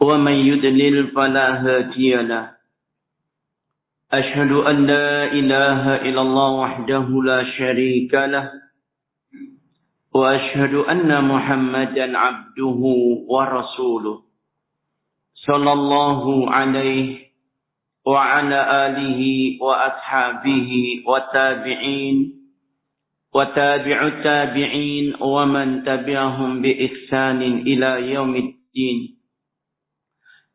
ومن يدلل فلا هادي له. أشهد أن لا إله إلا الله وحده لا شريك له. وأشهد أن محمدا عبده ورسوله صلى الله عليه وعلى آله وأصحابه والتابعين وتابع التابعين ومن تبعهم بإحسان إلى يوم الدين.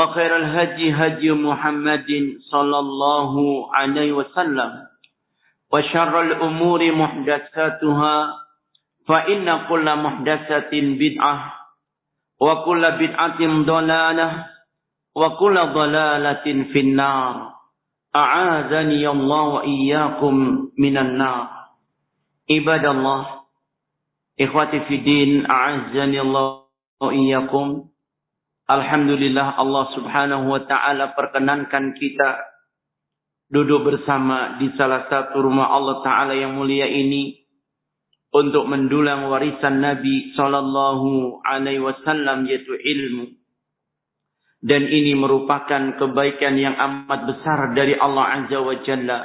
وخير الهدي هدي محمد صلى الله عليه وسلم. وشر الأمور محدثاتها فإن كل محدثة بدعة وكل بدعة ضلالة وكل ضلالة في النار. أعاذني الله وإياكم من النار. عباد الله إخوتي في الدين أعزني الله وإياكم. Alhamdulillah Allah subhanahu wa ta'ala perkenankan kita duduk bersama di salah satu rumah Allah ta'ala yang mulia ini untuk mendulang warisan Nabi sallallahu alaihi wasallam yaitu ilmu. Dan ini merupakan kebaikan yang amat besar dari Allah Azza wa Jalla.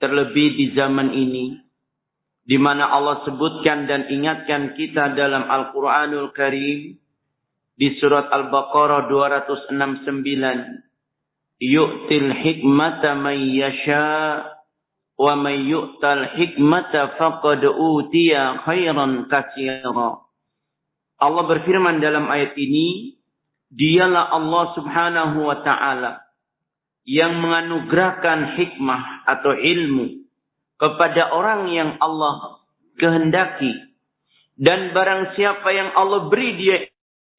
Terlebih di zaman ini di mana Allah sebutkan dan ingatkan kita dalam Al-Qur'anul Karim di surat Al-Baqarah 269 yu'til hikmata man yasha wa man yu'tal hikmata faqad utiya khairan katsira. Allah berfirman dalam ayat ini dialah Allah Subhanahu wa taala yang menganugerahkan hikmah atau ilmu kepada orang yang Allah kehendaki. Dan barang siapa yang Allah beri dia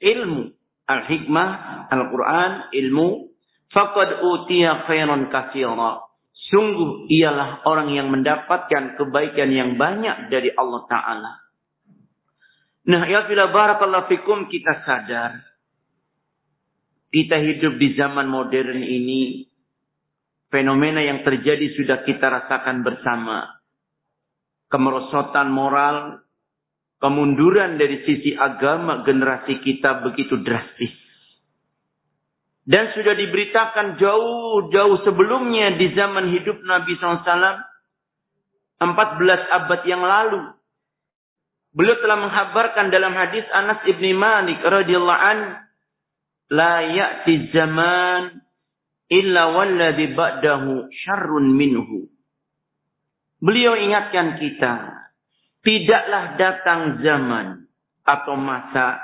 ilmu al-hikmah Al-Quran ilmu. Faqad utiya khairan katsira sungguh ialah orang yang mendapatkan kebaikan yang banyak dari Allah taala. Nah ya bila barakallahu fikum kita sadar. Kita hidup di zaman modern ini fenomena yang terjadi sudah kita rasakan bersama. Kemerosotan moral kemunduran dari sisi agama generasi kita begitu drastis. Dan sudah diberitakan jauh-jauh sebelumnya di zaman hidup Nabi SAW. 14 abad yang lalu. Beliau telah menghabarkan dalam hadis Anas ibni Malik radhiyallahu an, la ya'ti zaman illa walladhi ba'dahu syarrun minhu. Beliau ingatkan kita, tidaklah datang zaman atau masa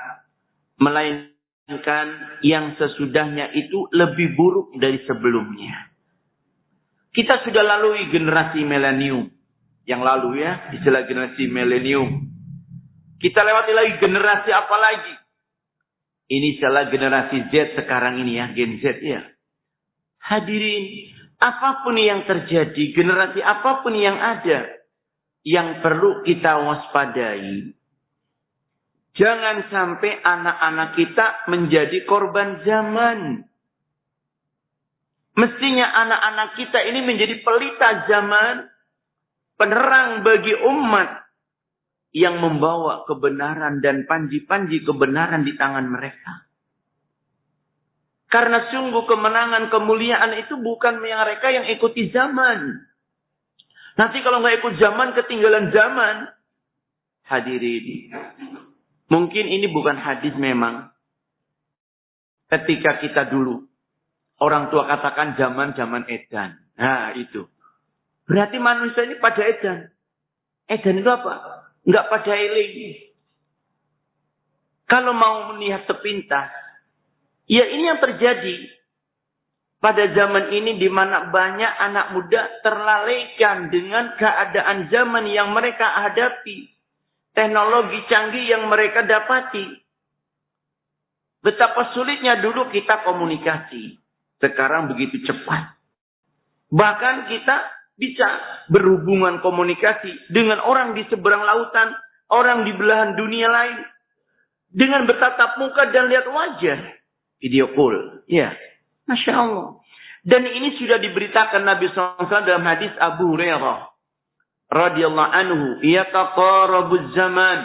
melainkan yang sesudahnya itu lebih buruk dari sebelumnya. Kita sudah lalui generasi milenium yang lalu ya, istilah generasi milenium. Kita lewati lagi generasi apa lagi? Ini salah generasi Z sekarang ini ya, Gen Z ya. Hadirin, apa pun yang terjadi, generasi apa pun yang ada, yang perlu kita waspadai. Jangan sampai anak-anak kita menjadi korban zaman. Mestinya anak-anak kita ini menjadi pelita zaman, penerang bagi umat yang membawa kebenaran dan panji-panji kebenaran di tangan mereka. Karena sungguh kemenangan, kemuliaan itu bukan mereka yang ikuti zaman. Nanti kalau nggak ikut zaman, ketinggalan zaman. Hadirin. Mungkin ini bukan hadis memang. Ketika kita dulu Orang tua katakan zaman-zaman edan. Nah, itu. Berarti manusia ini pada edan. Edan itu apa? Enggak pada eling. Kalau mau melihat sepintas, ya ini yang terjadi pada zaman ini di mana banyak anak muda terlalaikan dengan keadaan zaman yang mereka hadapi. Teknologi canggih yang mereka dapati. Betapa sulitnya dulu kita komunikasi. Sekarang begitu cepat. Bahkan kita bisa berhubungan komunikasi dengan orang di seberang lautan, orang di belahan dunia lain. Dengan bertatap muka dan lihat wajah. Video call. Ya. Masya Allah. Dan ini sudah diberitakan Nabi SAW dalam hadis Abu Hurairah. radhiyallahu anhu. Yataqarabuz zaman.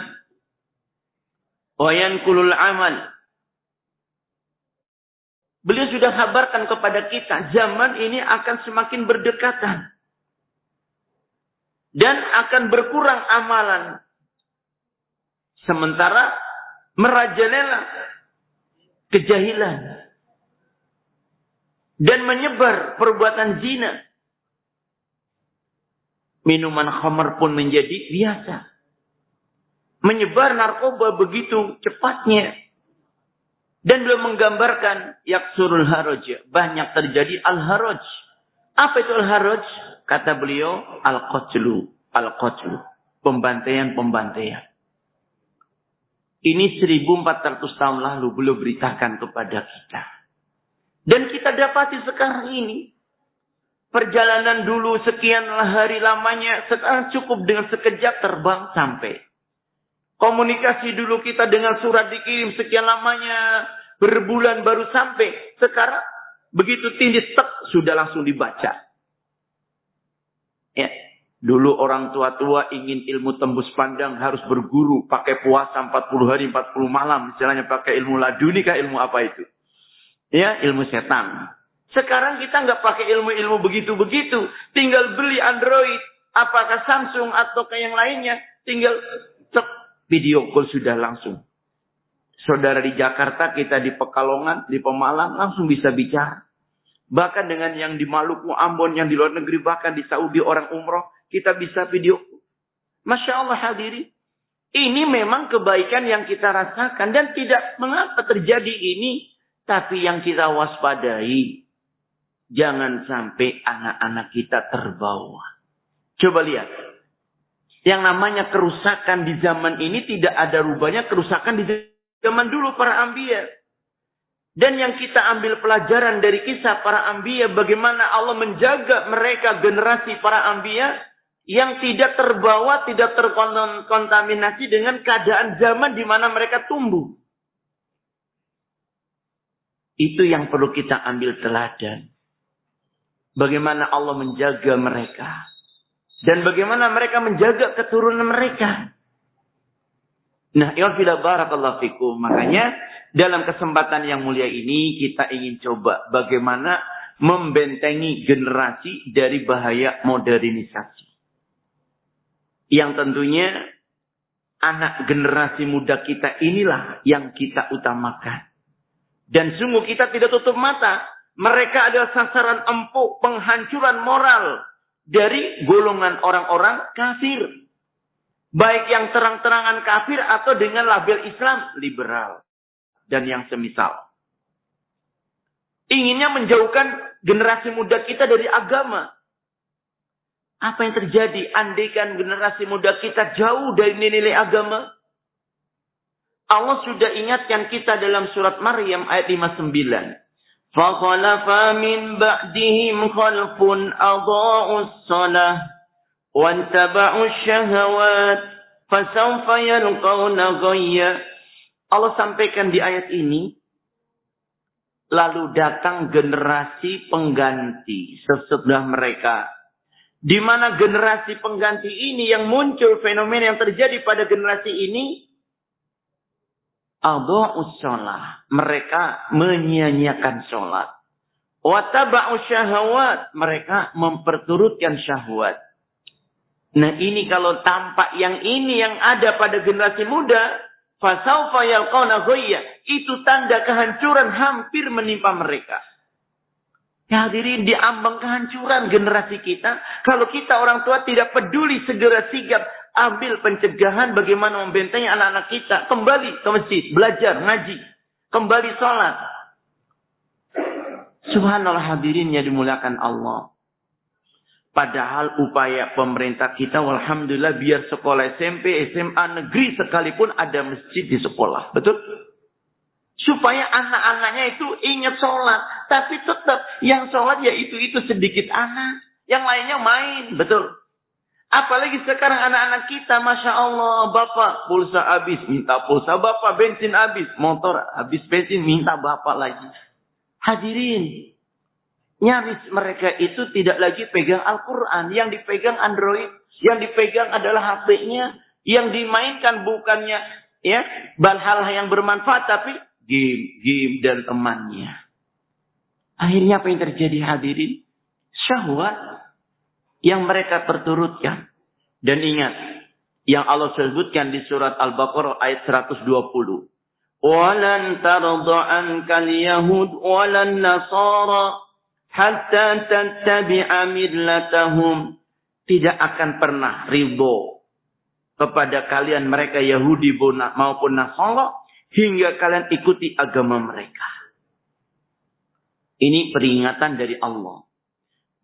Wa yankulul amal. Beliau sudah kabarkan kepada kita, zaman ini akan semakin berdekatan. Dan akan berkurang amalan. Sementara merajalela kejahilan. Dan menyebar perbuatan zina. Minuman khamar pun menjadi biasa. Menyebar narkoba begitu cepatnya. Dan beliau menggambarkan yaksurul haraj. Banyak terjadi al-haraj. Apa itu al-haraj? Kata beliau, al-qatlu. Al-qatlu. Pembantaian-pembantaian. Ini 1400 tahun lalu beliau beritakan kepada kita. Dan kita dapati sekarang ini. Perjalanan dulu sekian hari lamanya. Sekarang cukup dengan sekejap terbang sampai. Komunikasi dulu kita dengan surat dikirim sekian lamanya. Berbulan baru sampai. Sekarang begitu tinggi stek sudah langsung dibaca. Ya. Dulu orang tua-tua ingin ilmu tembus pandang harus berguru. Pakai puasa 40 hari 40 malam. Misalnya pakai ilmu laduni kah ilmu apa itu? Ya ilmu setan. Sekarang kita nggak pakai ilmu-ilmu begitu-begitu. Tinggal beli Android. Apakah Samsung atau kayak yang lainnya. Tinggal video call sudah langsung. Saudara di Jakarta, kita di Pekalongan, di Pemalang, langsung bisa bicara. Bahkan dengan yang di Maluku, Ambon, yang di luar negeri, bahkan di Saudi orang umroh, kita bisa video. Masya Allah hadiri. Ini memang kebaikan yang kita rasakan. Dan tidak mengapa terjadi ini. Tapi yang kita waspadai. Jangan sampai anak-anak kita terbawa. Coba lihat. Yang namanya kerusakan di zaman ini tidak ada rubahnya kerusakan di zaman dulu para ambia. Dan yang kita ambil pelajaran dari kisah para ambia bagaimana Allah menjaga mereka generasi para ambia yang tidak terbawa, tidak terkontaminasi dengan keadaan zaman di mana mereka tumbuh. Itu yang perlu kita ambil teladan. Bagaimana Allah menjaga mereka. Dan bagaimana mereka menjaga keturunan mereka. Nah, ilfila barakallahu fikum. Makanya dalam kesempatan yang mulia ini kita ingin coba bagaimana membentengi generasi dari bahaya modernisasi. Yang tentunya anak generasi muda kita inilah yang kita utamakan. Dan sungguh kita tidak tutup mata. Mereka adalah sasaran empuk penghancuran moral dari golongan orang-orang kafir. Baik yang terang-terangan kafir atau dengan label Islam liberal. Dan yang semisal. Inginnya menjauhkan generasi muda kita dari agama. Apa yang terjadi andaikan generasi muda kita jauh dari nilai-nilai agama? Allah sudah ingatkan kita dalam surat Maryam ayat 59. فخلف من بعدهم خلف أضاعوا الصلاة واتبعوا الشهوات فسوف يلقون غيا Allah sampaikan di ayat ini lalu datang generasi pengganti sesudah mereka. Di mana generasi pengganti ini yang muncul fenomena yang terjadi pada generasi ini Adha'us sholat. Mereka menyia-nyiakan sholat. Wataba'u syahwat. Mereka memperturutkan syahwat. Nah ini kalau tampak yang ini yang ada pada generasi muda. Fasaufa yalqawna Itu tanda kehancuran hampir menimpa mereka. Ya hadirin diambang kehancuran generasi kita. Kalau kita orang tua tidak peduli segera sigap ambil pencegahan bagaimana membentengi anak-anak kita. Kembali ke masjid, belajar, ngaji. Kembali sholat. Subhanallah hadirin yang dimuliakan Allah. Padahal upaya pemerintah kita, Alhamdulillah biar sekolah SMP, SMA, negeri sekalipun ada masjid di sekolah. Betul? Supaya anak-anaknya itu ingat sholat. Tapi tetap yang sholat ya itu-itu sedikit anak. Yang lainnya main. Betul? Apalagi sekarang anak-anak kita, Masya Allah, Bapak pulsa habis, minta pulsa. Bapak bensin habis, motor habis bensin, minta Bapak lagi. Hadirin, nyaris mereka itu tidak lagi pegang Al-Quran. Yang dipegang Android, yang dipegang adalah HP-nya. Yang dimainkan bukannya ya hal yang bermanfaat, tapi game, game dan temannya. Akhirnya apa yang terjadi hadirin? Syahwat yang mereka perturutkan. Dan ingat, yang Allah sebutkan di surat Al-Baqarah ayat 120. وَلَنْ تَرْضَ عَنْكَ الْيَهُودُ وَلَا النَّصَارَى حَتَّى تَتَّبِعَ مِلَّتَهُمْ Tidak akan pernah ridho kepada kalian mereka Yahudi maupun Nasara hingga kalian ikuti agama mereka. Ini peringatan dari Allah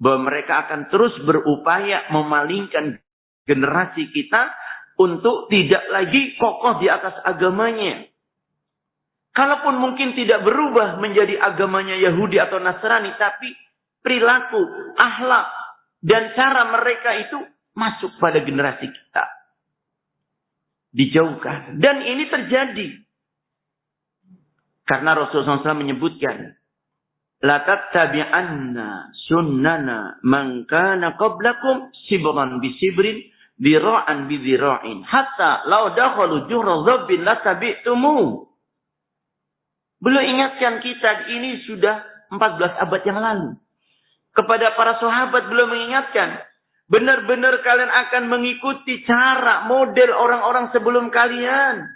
bahwa mereka akan terus berupaya memalingkan generasi kita untuk tidak lagi kokoh di atas agamanya. Kalaupun mungkin tidak berubah menjadi agamanya Yahudi atau Nasrani, tapi perilaku, akhlak, dan cara mereka itu masuk pada generasi kita. Dijauhkan. Dan ini terjadi. Karena Rasulullah SAW menyebutkan, la tattabi'anna sunnana man kana qablakum sibran bi sibrin dira'an bi dira'in hatta law dakhalu juhra dhabbin latabi'tumu Beliau ingatkan kita ini sudah 14 abad yang lalu. Kepada para sahabat beliau mengingatkan. Benar-benar kalian akan mengikuti cara model orang-orang sebelum kalian.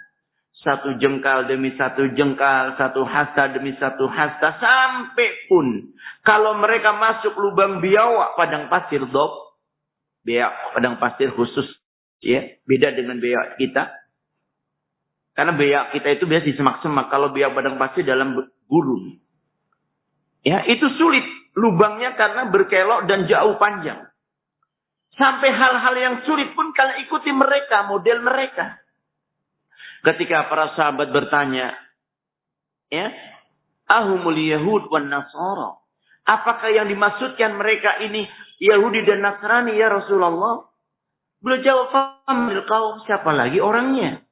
Satu jengkal demi satu jengkal, satu hasta demi satu hasta, sampai pun kalau mereka masuk lubang biawak padang pasir dok, biawak padang pasir khusus, ya beda dengan biawak kita. Karena biawak kita itu biasa semak-semak, kalau biawak padang pasir dalam gurun. Ya, itu sulit lubangnya karena berkelok dan jauh panjang. Sampai hal-hal yang sulit pun kalian ikuti mereka, model mereka. Ketika para sahabat bertanya, ya, ahumul Yahud wan Nasara. Apakah yang dimaksudkan mereka ini Yahudi dan Nasrani ya Rasulullah? Beliau jawab, "Famil kaum siapa lagi orangnya?"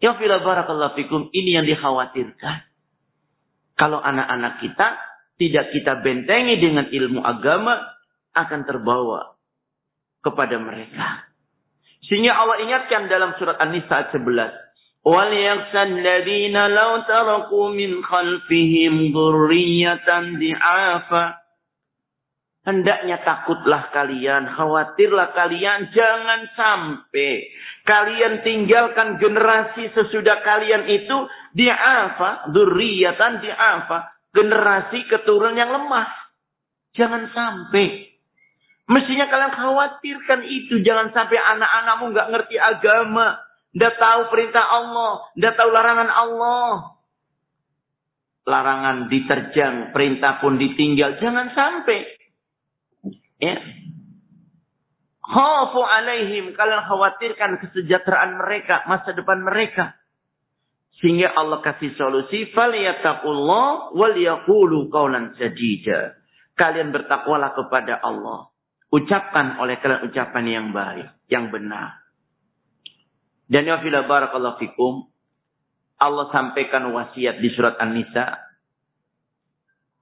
Ya fila barakallahu fikum, ini yang dikhawatirkan. Kalau anak-anak kita tidak kita bentengi dengan ilmu agama akan terbawa kepada mereka. Sehingga Allah ingatkan dalam surat An-Nisa 11. وَلْيَخْشَى الَّذِينَ لَوْ تَرَكُوا مِنْ خَلْفِهِمْ ذُرِّيَّةً ضِعَافًا Hendaknya takutlah kalian, khawatirlah kalian, jangan sampai kalian tinggalkan generasi sesudah kalian itu di'afa, durriyatan di'afa, generasi keturunan yang lemah. Jangan sampai. Mestinya kalian khawatirkan itu. Jangan sampai anak-anakmu nggak ngerti agama. Nggak tahu perintah Allah. Nggak tahu larangan Allah. Larangan diterjang. Perintah pun ditinggal. Jangan sampai. Ya. Khafu alaihim. Kalian khawatirkan kesejahteraan mereka. Masa depan mereka. Sehingga Allah kasih solusi. Faliyatakullah wal yakulu qawlan sadida. Kalian bertakwalah kepada Allah ucapkan oleh kalian ucapan yang baik, yang benar. Dan ya fila barakallahu fikum, Allah sampaikan wasiat di surat An-Nisa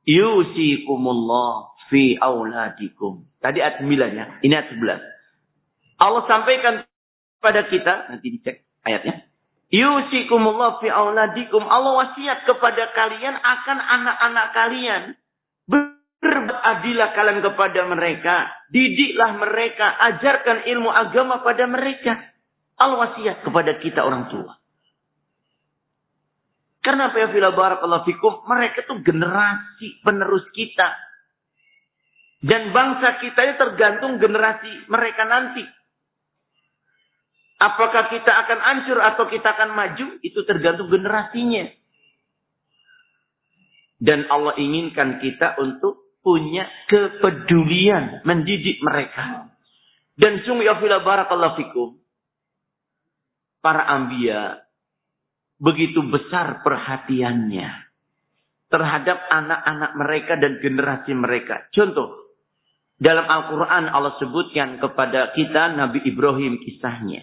yusikumullah fi auladikum. Tadi ayat 9 ya. Ini ayat 11. Allah sampaikan pada kita, nanti dicek ayatnya. Yusikumullah fi auladikum. Allah wasiat kepada kalian akan anak-anak kalian. Beradilah kalian kepada mereka. Didiklah mereka. Ajarkan ilmu agama pada mereka. Allah wasiat kepada kita orang tua. Karena apa ya fila barakallahu fikum, mereka itu generasi penerus kita. Dan bangsa kita ini tergantung generasi mereka nanti. Apakah kita akan hancur atau kita akan maju, itu tergantung generasinya. Dan Allah inginkan kita untuk punya kepedulian mendidik mereka. Dan sungguh ya fila barakallahu fikum. Para ambia begitu besar perhatiannya terhadap anak-anak mereka dan generasi mereka. Contoh, dalam Al-Quran Allah sebutkan kepada kita Nabi Ibrahim kisahnya.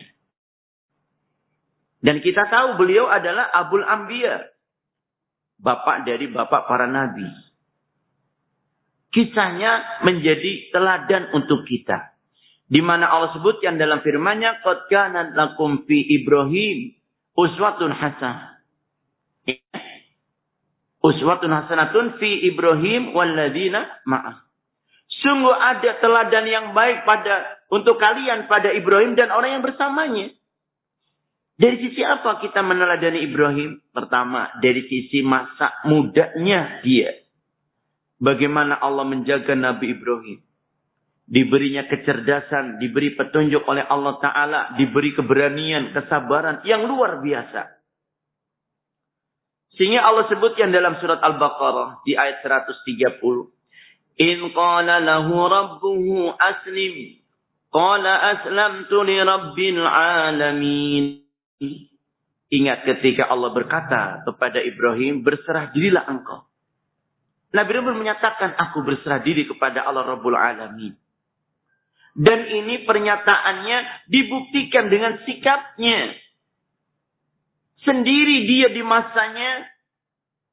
Dan kita tahu beliau adalah Abul Ambiya. Bapak dari bapak para nabi. Kisahnya menjadi teladan untuk kita. Di mana Allah sebutkan dalam firman-Nya, "Qad kana lakum fi Ibrahim uswatun hasan. Uswatun hasanatun fi Ibrahim waladina ma'ah. Sungguh ada teladan yang baik pada untuk kalian pada Ibrahim dan orang yang bersamanya. Dari sisi apa kita meneladani Ibrahim? Pertama, dari sisi masa mudanya dia. Bagaimana Allah menjaga Nabi Ibrahim diberinya kecerdasan, diberi petunjuk oleh Allah Ta'ala, diberi keberanian, kesabaran yang luar biasa. Sehingga Allah sebutkan dalam surat Al-Baqarah di ayat 130. In qala lahu rabbuhu aslim. Qala aslamtu li rabbil alamin. Ingat ketika Allah berkata kepada Ibrahim, berserah dirilah engkau. Nabi Ibrahim menyatakan, aku berserah diri kepada Allah Rabbul Alamin. Dan ini pernyataannya dibuktikan dengan sikapnya. Sendiri dia di masanya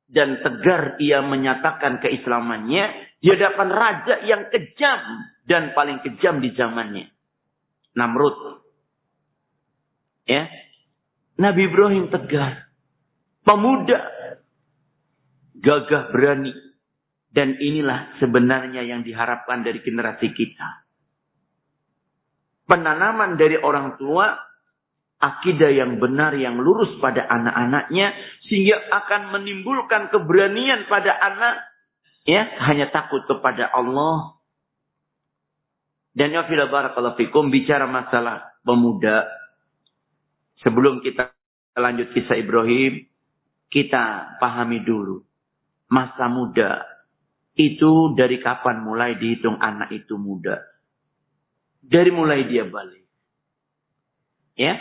dan tegar ia menyatakan keislamannya di hadapan raja yang kejam dan paling kejam di zamannya. Namrud. Ya. Nabi Ibrahim tegar. Pemuda. Gagah berani. Dan inilah sebenarnya yang diharapkan dari generasi kita. Penanaman dari orang tua akidah yang benar yang lurus pada anak-anaknya sehingga akan menimbulkan keberanian pada anak ya hanya takut kepada Allah. Dan ya fila barakallahu fikum bicara masalah pemuda. Sebelum kita lanjut kisah Ibrahim kita pahami dulu. Masa muda itu dari kapan mulai dihitung anak itu muda dari mulai dia balik. Ya.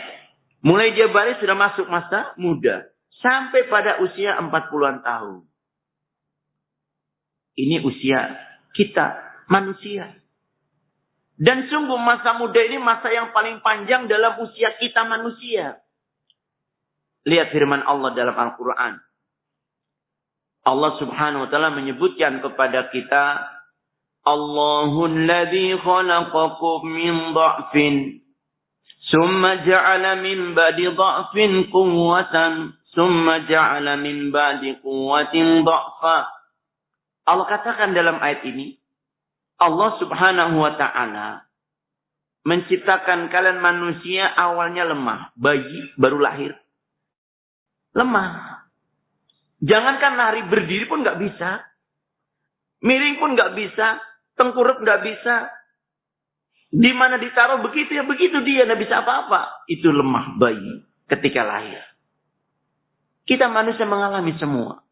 Mulai dia balik sudah masuk masa muda. Sampai pada usia 40-an tahun. Ini usia kita, manusia. Dan sungguh masa muda ini masa yang paling panjang dalam usia kita manusia. Lihat firman Allah dalam Al-Quran. Allah Subhanahu wa taala menyebutkan kepada kita Allahul ladzi khalaqakum min dha'fin summa ja'ala min ba'di dha'fin quwwatan summa ja'ala min ba'di quwwatin dha'fa Allah katakan dalam ayat ini Allah Subhanahu wa taala menciptakan kalian manusia awalnya lemah, bayi baru lahir. Lemah, Jangankan lari berdiri pun nggak bisa. Miring pun nggak bisa. Tengkurap nggak bisa. Di mana ditaruh begitu ya begitu dia nggak bisa apa-apa. Itu lemah bayi ketika lahir. Kita manusia mengalami semua.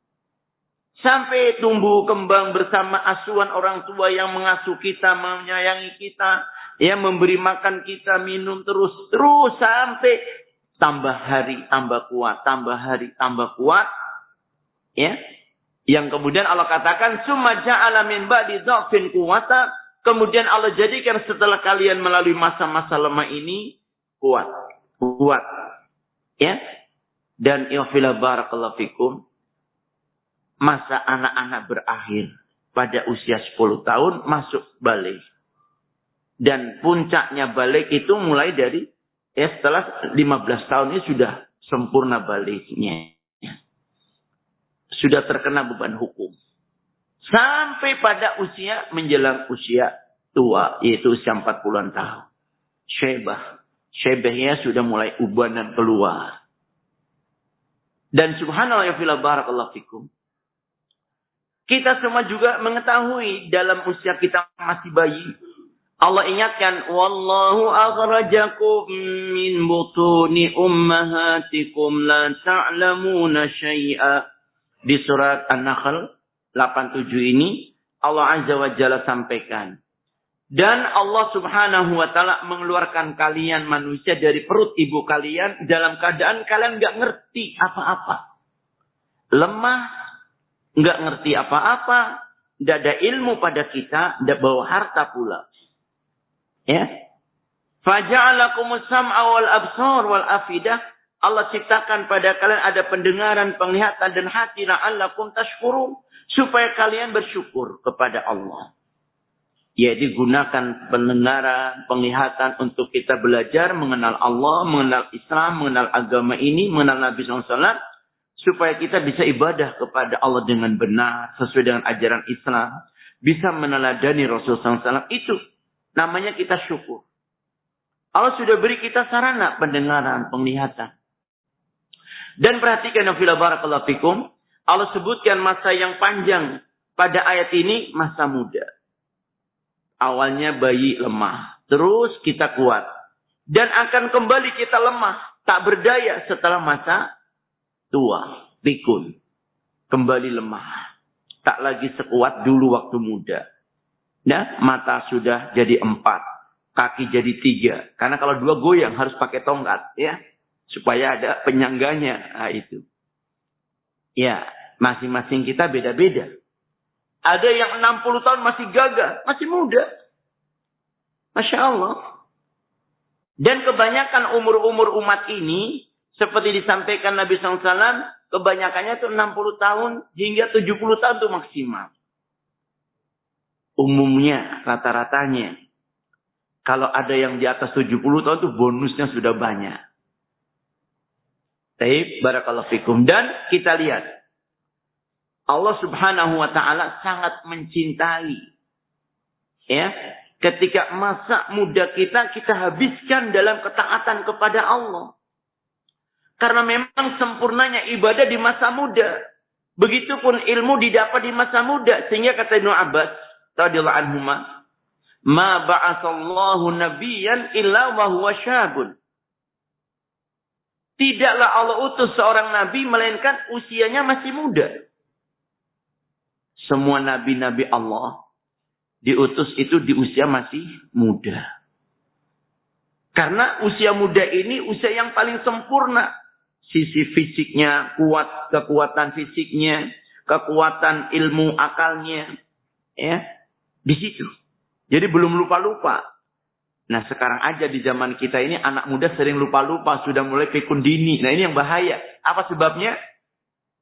Sampai tumbuh kembang bersama asuhan orang tua yang mengasuh kita, menyayangi kita, yang memberi makan kita, minum terus, terus sampai tambah hari tambah kuat, tambah hari tambah kuat. Ya, yang kemudian Allah katakan, Summa ja'ala min ba'di dha'fin kuwata. Kemudian Allah jadikan setelah kalian melalui masa-masa lemah ini, kuat. Kuat. Ya. Dan ilfila barakallahu fikum. Masa anak-anak berakhir. pada usia 10 tahun masuk balik. Dan puncaknya balik itu mulai dari ya setelah 15 tahun ini sudah sempurna baliknya. Sudah terkena beban hukum. Sampai pada usia menjelang usia tua, yaitu usia 40-an tahun. Syebah. Syebahnya sudah mulai ubanan keluar. Dan subhanallah ya fila barakallahu fikum. Kita semua juga mengetahui dalam usia kita masih bayi. Allah ingatkan, Wallahu akhrajakum min butuni ummahatikum la ta'lamuna syai'a. Di surat An-Nahl 87 ini, Allah Azza wa Jalla sampaikan. Dan Allah subhanahu wa ta'ala mengeluarkan kalian manusia dari perut ibu kalian dalam keadaan kalian nggak ngerti apa-apa. Lemah, nggak ngerti apa-apa, tidak ada ilmu pada kita, tidak bawa harta pula. Ya. Faja'alakumus sam'a wal absar wal afidah. Allah ciptakan pada kalian ada pendengaran, penglihatan dan hati la'allakum tashkurun supaya kalian bersyukur kepada Allah. Yaitu gunakan pendengaran, penglihatan untuk kita belajar mengenal Allah, mengenal Islam, mengenal agama ini, mengenal Nabi SAW supaya kita bisa ibadah kepada Allah dengan benar sesuai dengan ajaran Islam, bisa meneladani Rasulullah SAW itu namanya kita syukur. Allah sudah beri kita sarana pendengaran, penglihatan. Dan perhatikan Nafila Barakallahu Fikum, Allah sebutkan masa yang panjang pada ayat ini masa muda. Awalnya bayi lemah, terus kita kuat. Dan akan kembali kita lemah, tak berdaya setelah masa tua, pikun, kembali lemah. Tak lagi sekuat dulu waktu muda. Nah, mata sudah jadi empat, kaki jadi tiga. Karena kalau dua goyang harus pakai tongkat, ya, supaya ada penyangganya. Nah, itu. Ya, masing-masing kita beda-beda. Ada yang 60 tahun masih gagah, masih muda. Masya Allah. Dan kebanyakan umur-umur umat ini seperti disampaikan Nabi SAW, kebanyakannya itu 60 tahun hingga 70 tahun itu maksimal. Umumnya, rata-ratanya. Kalau ada yang di atas 70 tahun itu bonusnya sudah banyak. Taib, barakallahu fikum. Dan kita lihat. Allah subhanahu wa ta'ala sangat mencintai. Ya, ketika masa muda kita, kita habiskan dalam ketaatan kepada Allah. Karena memang sempurnanya ibadah di masa muda. Begitupun ilmu didapat di masa muda. Sehingga kata Ibnu Abbas radhiyallahu anhu ma ba'atsallahu nabiyyan illa wa huwa syabun. Tidaklah Allah utus seorang nabi melainkan usianya masih muda. Semua nabi-nabi Allah diutus itu di usia masih muda. Karena usia muda ini usia yang paling sempurna sisi fisiknya kuat, kekuatan fisiknya, kekuatan ilmu akalnya, ya, di situ. Jadi belum lupa-lupa. Nah sekarang aja di zaman kita ini anak muda sering lupa-lupa, sudah mulai pikun dini. Nah ini yang bahaya. Apa sebabnya?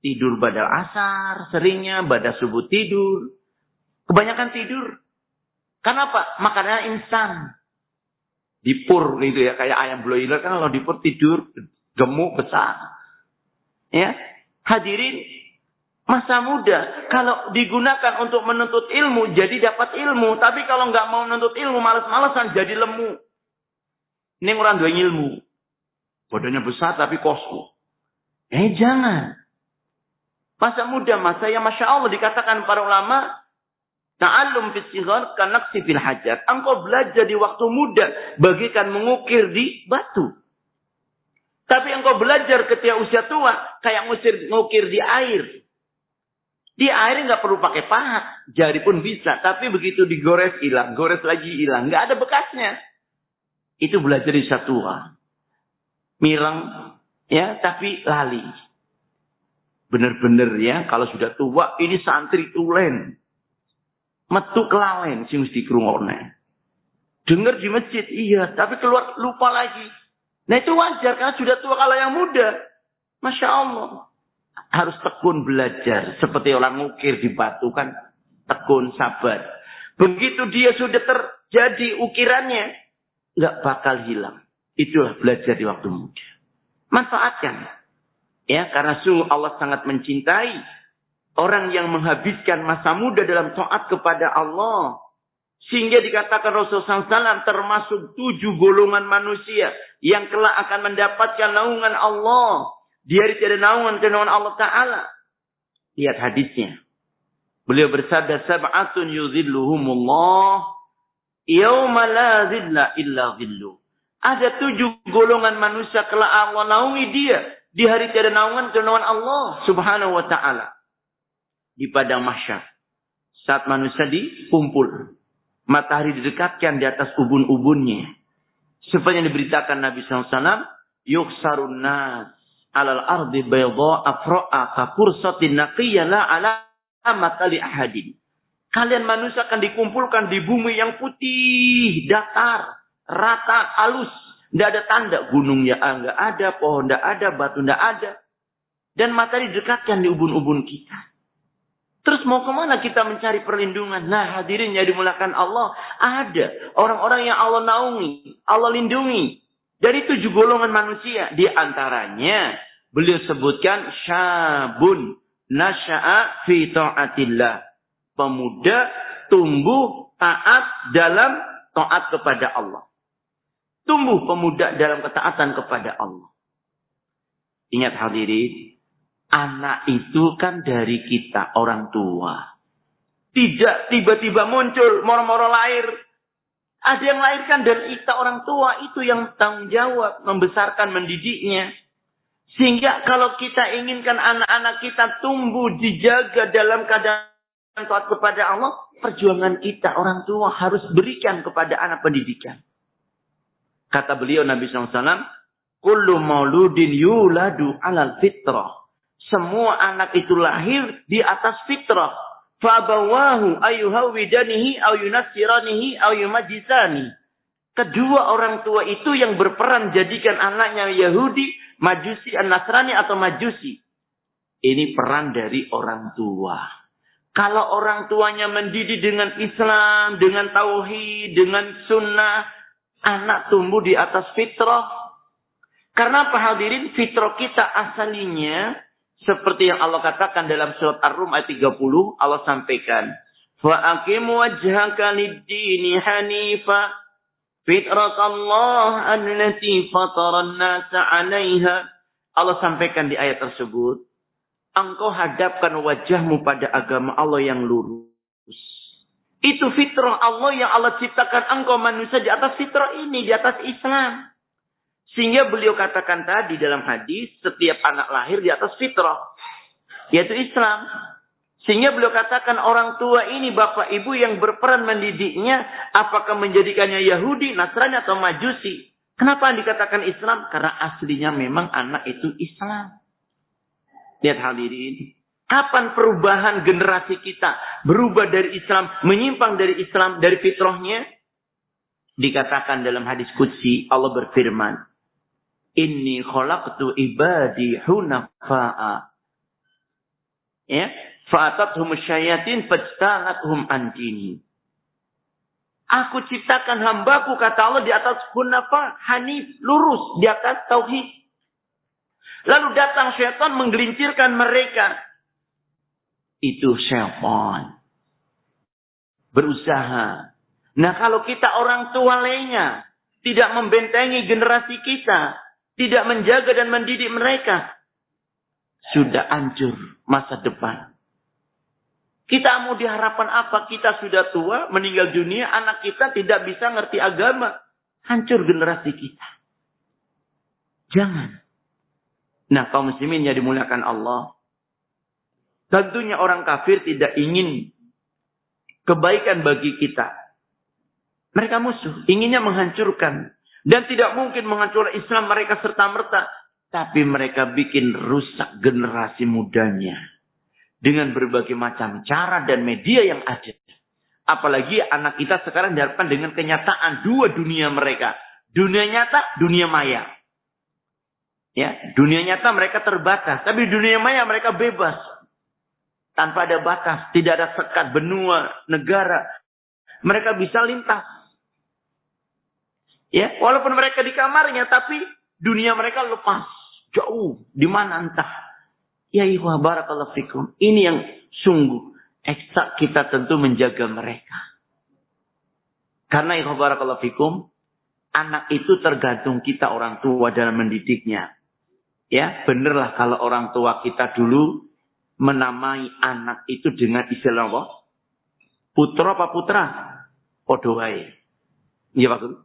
Tidur badal asar, seringnya pada subuh tidur. Kebanyakan tidur. Kenapa? Makannya instan. Dipur gitu ya, kayak ayam broiler kan kalau dipur tidur gemuk besar. Ya, hadirin masa muda kalau digunakan untuk menuntut ilmu jadi dapat ilmu, tapi kalau nggak mau menuntut ilmu malas-malasan jadi lemu. Ini orang dua ilmu. Badannya besar tapi kosku. Eh jangan. Masa muda, masa yang Masya Allah dikatakan para ulama, Ta'allum fi sighar kanaksi fil hajat. Engkau belajar di waktu muda bagikan mengukir di batu. Tapi engkau belajar ketika usia tua, kayak ngukir di air. Di air nggak perlu pakai pahat, jari pun bisa. Tapi begitu digores hilang, gores lagi hilang, nggak ada bekasnya. Itu belajar di usia tua. Mireng, ya, tapi lali. Bener-bener ya, kalau sudah tua, ini santri tulen. Metu kelalen, sih mesti kerungoknya. Dengar di masjid, iya, tapi keluar lupa lagi. Nah itu wajar karena sudah tua kalau yang muda. Masya Allah. Harus tekun belajar. Seperti orang ngukir di batu kan. tekun, sabar. Begitu dia sudah terjadi ukirannya, nggak bakal hilang. Itulah belajar di waktu muda. Manfaatkan. Ya, karena sungguh Allah sangat mencintai orang yang menghabiskan masa muda dalam taat kepada Allah. Sehingga dikatakan Rasulullah SAW termasuk tujuh golongan manusia yang kelak akan mendapatkan naungan Allah. Di hari tiada naungan kenaungan Allah Ta'ala. Lihat hadisnya. Beliau bersabda, Sab'atun yudhilluhumullah yawma la zilla illa zillu. Ada tujuh golongan manusia kelak Allah naungi dia. Di hari tiada naungan kenaungan Allah subhanahu wa ta'ala. Di padang mahsyar. Saat manusia dikumpul. Matahari didekatkan di atas ubun-ubunnya. Seperti yang diberitakan Nabi SAW. Yuksarun nas alal ardi bayda afra'a kafursatin naqiyya la ala amatali ahadin. Kalian manusia akan dikumpulkan di bumi yang putih, datar, rata, halus. Tidak ada tanda gunungnya enggak ah, ada, pohon tidak ada, batu tidak ada. Dan matahari dekatkan di ubun-ubun kita. Terus mau ke mana kita mencari perlindungan? Nah hadirin yang dimulakan Allah. Ada orang-orang yang Allah naungi. Allah lindungi. Dari tujuh golongan manusia. Di antaranya beliau sebutkan syabun nasya'a fi ta'atillah. Pemuda tumbuh taat dalam taat kepada Allah. Tumbuh pemuda dalam ketaatan kepada Allah. Ingat hadirin, Anak itu kan dari kita, orang tua. Tidak tiba-tiba muncul, moro-moro lahir. Ada yang lahirkan dan kita orang tua itu yang tanggung jawab membesarkan mendidiknya. Sehingga kalau kita inginkan anak-anak kita tumbuh dijaga dalam keadaan taat kepada Allah, perjuangan kita orang tua harus berikan kepada anak pendidikan. Kata beliau Nabi SAW, Kullu mauludin yuladu alal fitrah. Semua anak itu lahir di atas fitrah. Fabawahu ayuhawidanihi au yumajisani. Kedua orang tua itu yang berperan jadikan anaknya Yahudi, Majusi, Nasrani atau Majusi. Ini peran dari orang tua. Kalau orang tuanya mendidik dengan Islam, dengan Tauhid, dengan Sunnah, anak tumbuh di atas fitrah. Karena apa hadirin? Fitrah kita asalinya seperti yang Allah katakan dalam surat Ar-Rum ayat 30, Allah sampaikan, "Fa'aqim wajhaka lid-dini hanifa fitrat Allah allati fatara an-nasa 'alaiha." Allah sampaikan di ayat tersebut, engkau hadapkan wajahmu pada agama Allah yang lurus. Itu fitrah Allah yang Allah ciptakan engkau manusia di atas fitrah ini, di atas Islam. Sehingga beliau katakan tadi dalam hadis, setiap anak lahir di atas fitrah. Yaitu Islam. Sehingga beliau katakan orang tua ini bapak ibu yang berperan mendidiknya. Apakah menjadikannya Yahudi, Nasrani atau Majusi. Kenapa dikatakan Islam? Karena aslinya memang anak itu Islam. Lihat hal ini. Kapan perubahan generasi kita berubah dari Islam, menyimpang dari Islam, dari fitrahnya? Dikatakan dalam hadis Qudsi, Allah berfirman, Inni khalaqtu ibadi hunafa'a. Ya, fa'atathum syayatin fajtalathum antini. Aku ciptakan hambaku kata Allah di atas hunafa, hanif, lurus di atas tauhid. Lalu datang syaitan menggelincirkan mereka. Itu syaitan. Berusaha. Nah kalau kita orang tua lainnya tidak membentengi generasi kita, tidak menjaga dan mendidik mereka, sudah hancur masa depan. Kita mau diharapkan apa? Kita sudah tua, meninggal dunia, anak kita tidak bisa ngerti agama. Hancur generasi kita. Jangan. Nah, kaum muslimin yang dimuliakan Allah. Tentunya orang kafir tidak ingin kebaikan bagi kita. Mereka musuh, inginnya menghancurkan dan tidak mungkin menghancurkan Islam mereka serta-merta. Tapi mereka bikin rusak generasi mudanya. Dengan berbagai macam cara dan media yang ada. Apalagi anak kita sekarang diharapkan dengan kenyataan dua dunia mereka. Dunia nyata, dunia maya. Ya, dunia nyata mereka terbatas, tapi dunia maya mereka bebas. tanpa ada batas, tidak ada sekat benua, negara. Mereka bisa lintas. Ya, walaupun mereka di kamarnya, tapi dunia mereka lepas, jauh, di mana entah. Ya ihwa barakallahu fikum. Ini yang sungguh eksak kita tentu menjaga mereka. Karena ihwa barakallahu fikum, anak itu tergantung kita orang tua dalam mendidiknya. Ya, benerlah kalau orang tua kita dulu menamai anak itu dengan istilah apa? Putra apa putra? Podo Iya Pak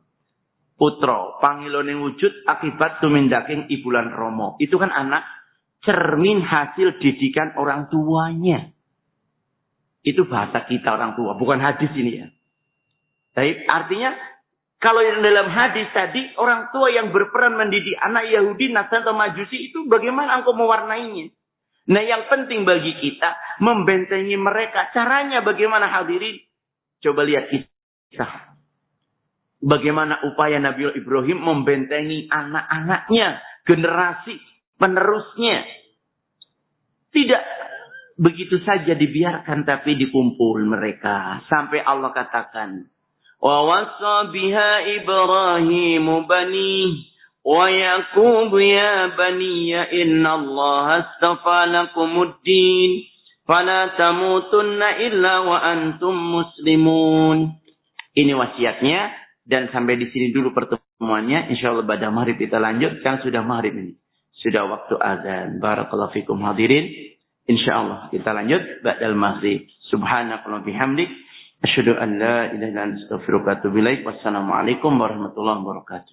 Putra, panggilan yang wujud akibat tumindaking ibulan romo. Itu kan anak cermin hasil didikan orang tuanya. Itu bahasa kita orang tua, bukan hadis ini ya. Tapi artinya kalau yang dalam hadis tadi orang tua yang berperan mendidik anak Yahudi, Nasrani atau Majusi itu bagaimana engkau mewarnainya? Nah yang penting bagi kita membentengi mereka. Caranya bagaimana hadirin? Coba lihat kisah. Bagaimana upaya Nabi Ibrahim membentengi anak-anaknya, generasi penerusnya. Tidak begitu saja dibiarkan tapi dikumpul mereka. Sampai Allah katakan. Wa biha Ibrahim banih ويعقوب يا بني إن الله استفى لكم الدين فلا تموتن إلا وأنتم مسلمون ini wasiatnya dan sampai di sini dulu pertemuannya insyaallah pada maghrib kita lanjut kan sudah maghrib ini. Sudah waktu azan. Barakallahu fikum hadirin. Insyaallah kita lanjut ba'dal maghrib. Subhanakallah bihamdik. Asyhadu an la ilaha illa anta astaghfiruka wa atubu ilaik. Wassalamu alaikum warahmatullahi wabarakatuh